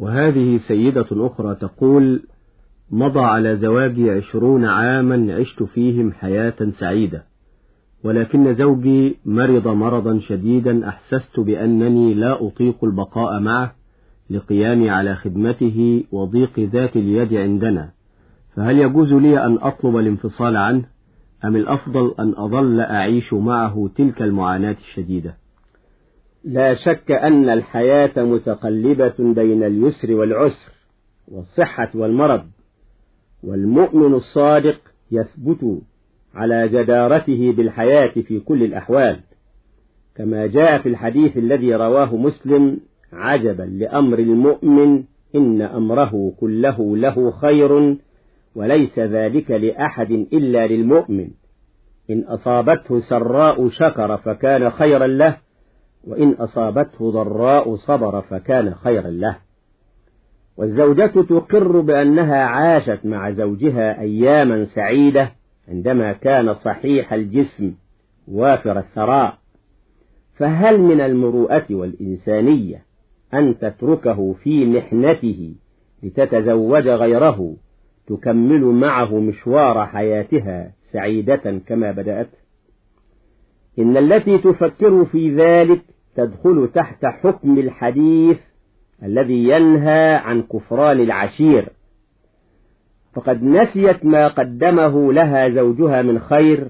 وهذه سيدة أخرى تقول مضى على زواجي عشرون عاما عشت فيهم حياة سعيدة ولكن زوجي مرض مرضا شديدا أحسست بأنني لا أطيق البقاء معه لقيامي على خدمته وضيق ذات اليد عندنا. فهل يجوز لي أن أطلب الانفصال عنه؟ أم الأفضل أن أظل أعيش معه تلك المعاناة الشديدة؟ لا شك أن الحياة متقلبة بين اليسر والعسر والصحة والمرض والمؤمن الصادق يثبت على جدارته بالحياة في كل الأحوال. كما جاء في الحديث الذي رواه مسلم عجبا لأمر المؤمن إن أمره كله له خير وليس ذلك لأحد إلا للمؤمن. إن أصابته سراء شكر فكان خيرا له وإن أصابته ضراء صبر فكان خيرا له. والزوجة تقر بأنها عاشت مع زوجها أياما سعيدة عندما كان صحيح الجسم وافر الثراء. فهل من المروءة والإنسانية أن تتركه في محنته لتتزوج غيره تكمل معه مشوار حياتها سعيدة كما بدأت؟ إن التي تفكر في ذلك تدخل تحت حكم الحديث الذي ينهى عن كفران العشير. فقد نسيت ما قدمه لها زوجها من خير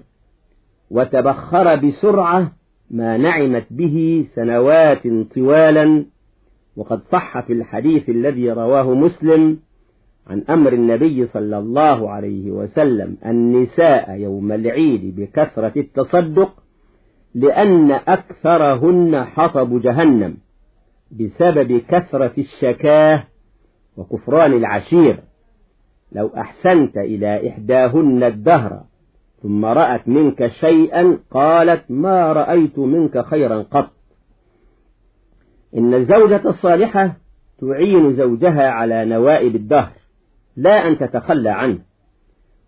وتبخر بسرعة ما نعمت به سنوات طوالا وقد صح في الحديث الذي رواه مسلم عن أمر النبي صلى الله عليه وسلم النساء يوم العيد بكثرة التصدق لأن أكثرهن حطب جهنم بسبب كثرة الشكاه وكفران العشير. لو أحسنت إلى إحداهن الدهر ثم رأت منك شيئا قالت ما رأيت منك خيرا قط. إن الزوجة الصالحة تعين زوجها على نوائب الدهر لا أن تتخلى عنه.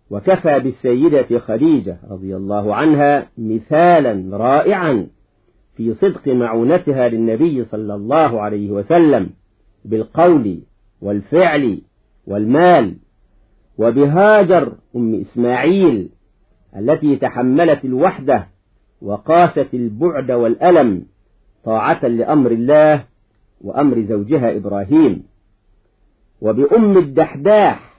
وكفى بالسيدة خديجة رضي الله عنها مثالا رائعا في صدق معونتها للنبي صلى الله عليه وسلم بالقول والفعل والمال وبهاجر أم إسماعيل التي تحملت الوحدة وقاست البعد والألم طاعة لأمر الله وأمر زوجها إبراهيم. وبأم الدحداح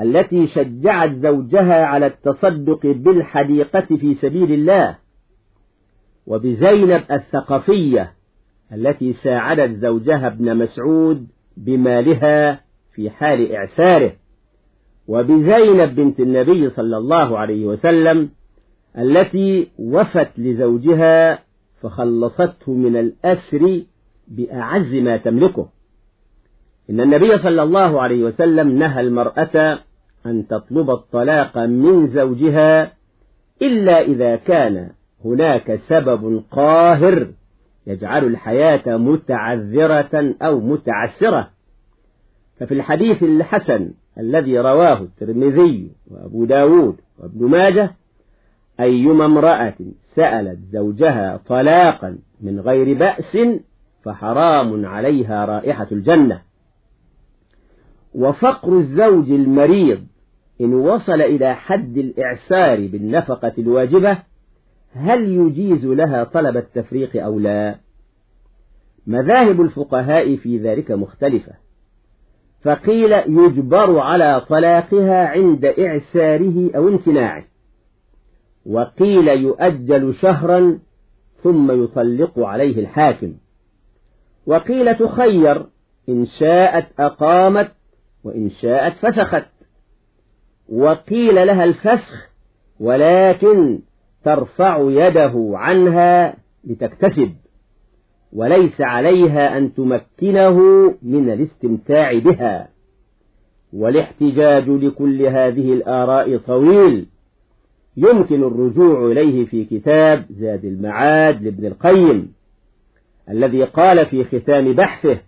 التي شجعت زوجها على التصدق بالحديقة في سبيل الله وبزينب الثقفية التي ساعدت زوجها ابن مسعود بمالها في حال إعساره وبزينب بنت النبي صلى الله عليه وسلم التي وفت لزوجها فخلصته من الأسر بأعز ما تملكه. إن النبي صلى الله عليه وسلم نهى المرأة أن تطلب الطلاق من زوجها إلا إذا كان هناك سبب قاهر يجعل الحياة متعذرة أو متعسرة. ففي الحديث الحسن الذي رواه الترمذي وأبو داود وابن ماجه أيما امرأة سألت زوجها طلاقا من غير بأس فحرام عليها رائحة الجنة. وفقر الزوج المريض إن وصل إلى حد الإعسار بالنفقة الواجبة هل يجيز لها طلب التفريق أو لا؟ مذاهب الفقهاء في ذلك مختلفة. فقيل يجبر على طلاقها عند إعساره أو امتناعه. وقيل يؤجل شهرا ثم يطلق عليه الحاكم. وقيل تخير إن شاءت أقامت وإن شاءت فسخت. وقيل لها الفسخ ولكن ترفع يده عنها لتكتسب وليس عليها أن تمكنه من الاستمتاع بها. والاحتجاج لكل هذه الآراء طويل يمكن الرجوع إليه في كتاب زاد المعاد لابن القيم الذي قال في ختام بحثه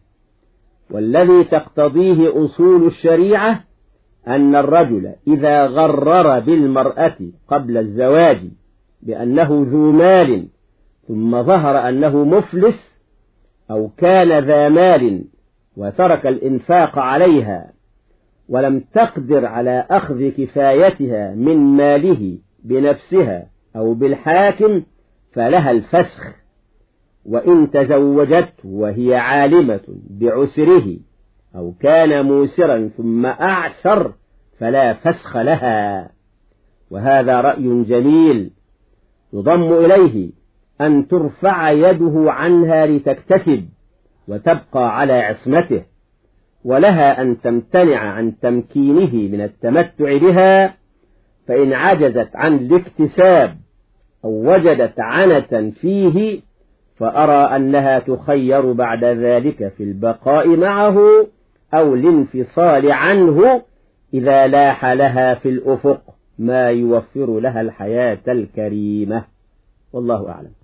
والذي تقتضيه أصول الشريعة أن الرجل إذا غرر بالمرأة قبل الزواج بأنه ذو مال ثم ظهر أنه مفلس أو كان ذا مال وترك الإنفاق عليها ولم تقدر على أخذ كفايتها من ماله بنفسها أو بالحاكم فلها الفسخ وإن تزوجت وهي عالمة بعسره. أو كان موسرا ثم أعسر فلا فسخ لها. وهذا رأي جميل يضم إليه أن ترفع يده عنها لتكتسب وتبقى على عصمته ولها أن تمتنع عن تمكينه من التمتع بها فإن عجزت عن الاكتساب أو وجدت عنة فيه فأرى أنها تخير بعد ذلك في البقاء معه. أو الانفصال عنه إذا لاح لها في الأفق ما يوفر لها الحياة الكريمة. والله أعلم.